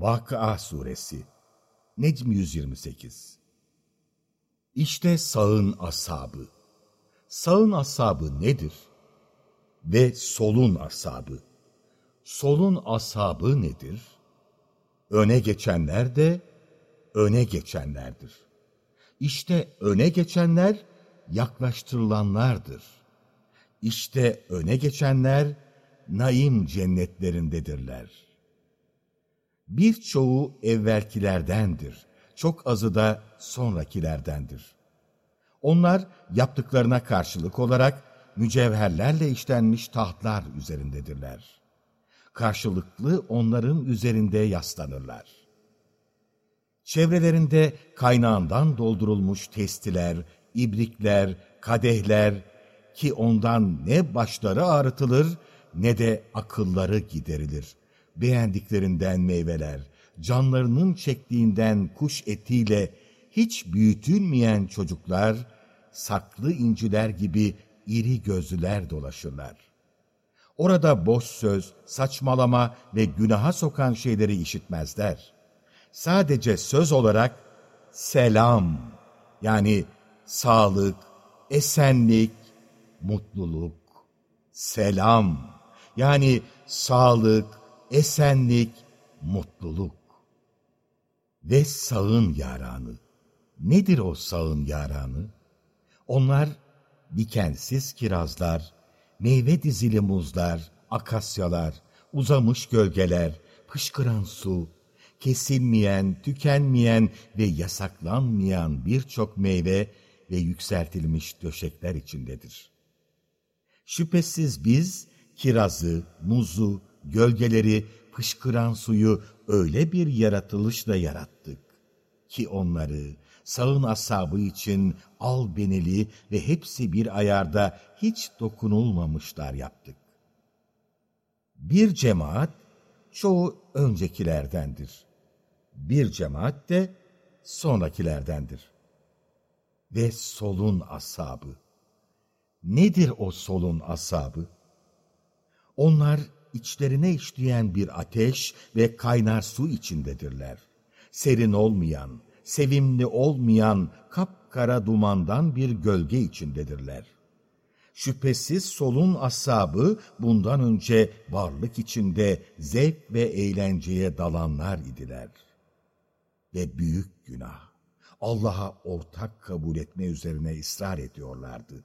Vakıa Suresi Necm 128 İşte sağın ashabı. Sağın ashabı nedir? Ve solun ashabı. Solun ashabı nedir? Öne geçenler de öne geçenlerdir. İşte öne geçenler yaklaştırılanlardır. İşte öne geçenler naim cennetlerindedirler. Birçoğu evvelkilerdendir, çok azı da sonrakilerdendir. Onlar yaptıklarına karşılık olarak mücevherlerle işlenmiş tahtlar üzerindedirler. Karşılıklı onların üzerinde yaslanırlar. Çevrelerinde kaynağından doldurulmuş testiler, ibrikler, kadehler ki ondan ne başları ağrıtılır ne de akılları giderilir. Beğendiklerinden meyveler, canlarının çektiğinden kuş etiyle hiç büyütülmeyen çocuklar, saklı inciler gibi iri gözlüler dolaşırlar. Orada boş söz, saçmalama ve günaha sokan şeyleri işitmezler. Sadece söz olarak selam yani sağlık, esenlik, mutluluk, selam yani sağlık, esenlik, mutluluk. Ve sağın yaranı. Nedir o sağın yaranı? Onlar dikensiz kirazlar, meyve dizili muzlar, akasyalar, uzamış gölgeler, fışkıran su, kesilmeyen, tükenmeyen ve yasaklanmayan birçok meyve ve yükseltilmiş döşekler içindedir. Şüphesiz biz kirazı, muzu, gölgeleri, fışkıran suyu öyle bir yaratılışla yarattık ki onları sağın asabı için albeneli ve hepsi bir ayarda hiç dokunulmamışlar yaptık. Bir cemaat çoğu öncekilerdendir. Bir cemaat de sonrakilerdendir. Ve solun asabı. Nedir o solun asabı? Onlar içlerine işleyen bir ateş ve kaynar su içindedirler. Serin olmayan, sevimli olmayan kapkara dumandan bir gölge içindedirler. Şüphesiz solun asabı bundan önce varlık içinde zevk ve eğlenceye dalanlar idiler. Ve büyük günah, Allah'a ortak kabul etme üzerine ısrar ediyorlardı.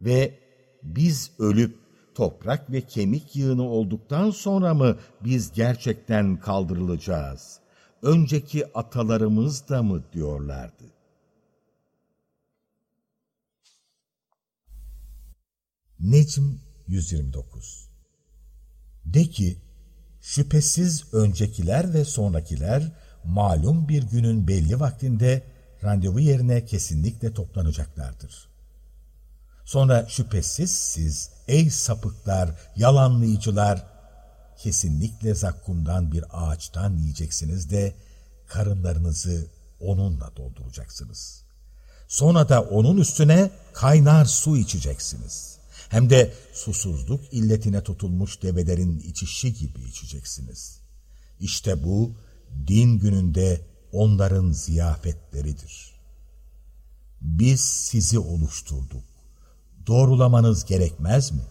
Ve biz ölüp toprak ve kemik yığını olduktan sonra mı biz gerçekten kaldırılacağız? Önceki atalarımız da mı diyorlardı? Necm 129 De ki, şüphesiz öncekiler ve sonrakiler malum bir günün belli vaktinde randevu yerine kesinlikle toplanacaklardır. Sonra şüphesiz siz ey sapıklar, yalanlayıcılar, kesinlikle zakkumdan bir ağaçtan yiyeceksiniz de karınlarınızı onunla dolduracaksınız. Sonra da onun üstüne kaynar su içeceksiniz. Hem de susuzluk illetine tutulmuş develerin içişi gibi içeceksiniz. İşte bu din gününde onların ziyafetleridir. Biz sizi oluşturduk doğrulamanız gerekmez mi?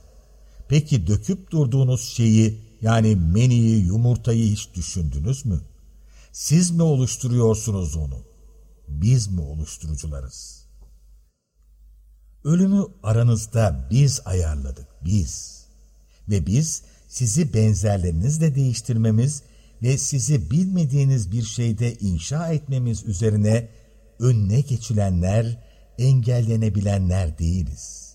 Peki döküp durduğunuz şeyi yani meniyi, yumurtayı hiç düşündünüz mü? Siz mi oluşturuyorsunuz onu? Biz mi oluşturucularız? Ölümü aranızda biz ayarladık, biz. Ve biz sizi benzerlerinizle değiştirmemiz ve sizi bilmediğiniz bir şeyde inşa etmemiz üzerine önüne geçilenler, engellenebilenler değiliz.''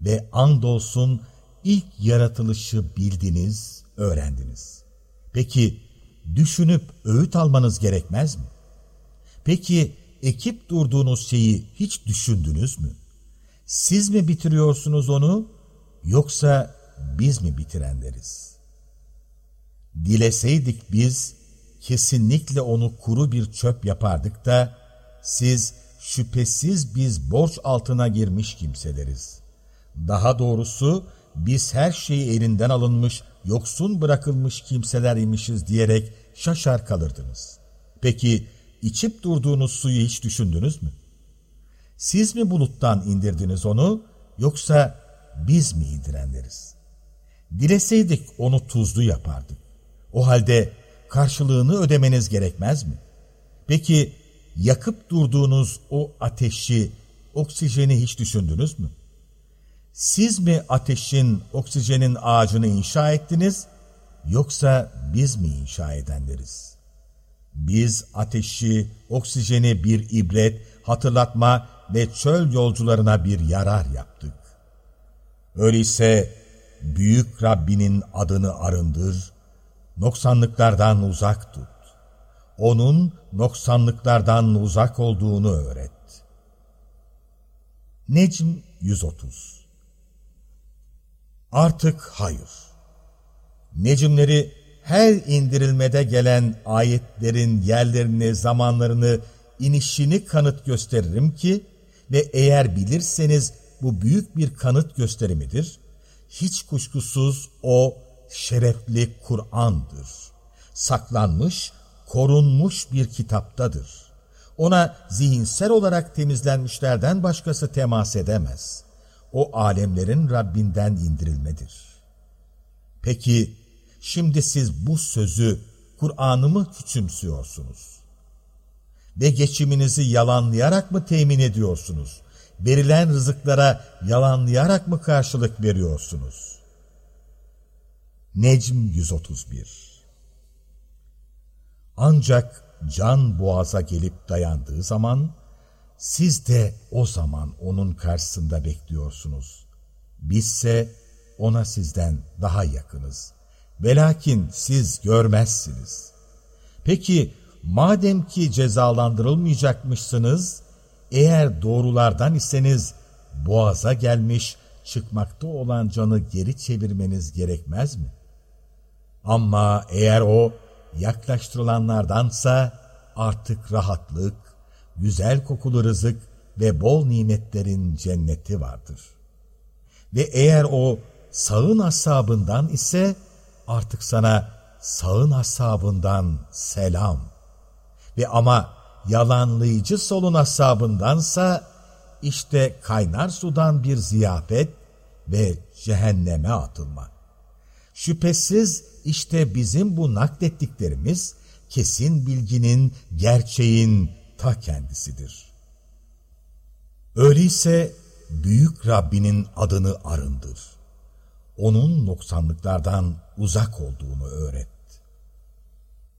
Ve andolsun ilk yaratılışı bildiniz, öğrendiniz. Peki düşünüp öğüt almanız gerekmez mi? Peki ekip durduğunuz şeyi hiç düşündünüz mü? Siz mi bitiriyorsunuz onu yoksa biz mi bitirenleriz? Dileseydik biz kesinlikle onu kuru bir çöp yapardık da siz şüphesiz biz borç altına girmiş kimseleriz. Daha doğrusu biz her şeyi elinden alınmış, yoksun bırakılmış kimseler imişiz diyerek şaşar kalırdınız. Peki içip durduğunuz suyu hiç düşündünüz mü? Siz mi buluttan indirdiniz onu yoksa biz mi indirenleriz? Dileseydik onu tuzlu yapardık. O halde karşılığını ödemeniz gerekmez mi? Peki yakıp durduğunuz o ateşi, oksijeni hiç düşündünüz mü? Siz mi ateşin, oksijenin ağacını inşa ettiniz, yoksa biz mi inşa edenleriz? Biz ateşi, oksijeni bir ibret, hatırlatma ve çöl yolcularına bir yarar yaptık. Öyleyse büyük Rabbinin adını arındır, noksanlıklardan uzak tut. Onun noksanlıklardan uzak olduğunu öğret. Necm 130 Artık hayır. Necimleri her indirilmede gelen ayetlerin yerlerini, zamanlarını, inişini kanıt gösteririm ki ve eğer bilirseniz bu büyük bir kanıt gösterimidir. Hiç kuşkusuz o şerefli Kur'an'dır. Saklanmış, korunmuş bir kitaptadır. Ona zihinsel olarak temizlenmişlerden başkası temas edemez. O alemlerin Rabbinden indirilmedir. Peki, şimdi siz bu sözü, Kur'an'ı mı küçümsüyorsunuz? Ve geçiminizi yalanlayarak mı temin ediyorsunuz? Verilen rızıklara yalanlayarak mı karşılık veriyorsunuz? Necm 131 Ancak can boğaza gelip dayandığı zaman, siz de o zaman onun karşısında bekliyorsunuz. Bizse ona sizden daha yakınız. Velakin siz görmezsiniz. Peki madem ki cezalandırılmayacakmışsınız, eğer doğrulardan iseniz boğaza gelmiş çıkmakta olan canı geri çevirmeniz gerekmez mi? Ama eğer o yaklaştırılanlardansa artık rahatlık, güzel kokulu rızık ve bol nimetlerin cenneti vardır. Ve eğer o sağın asabından ise artık sana sağın asabından selam. Ve ama yalanlayıcı solun asabındansa işte kaynar sudan bir ziyafet ve cehenneme atılma. Şüphesiz işte bizim bu naklettiklerimiz kesin bilginin, gerçeğin ta kendisidir. Öyleyse büyük Rabbinin adını arındır. Onun noksanlıklardan uzak olduğunu öğret.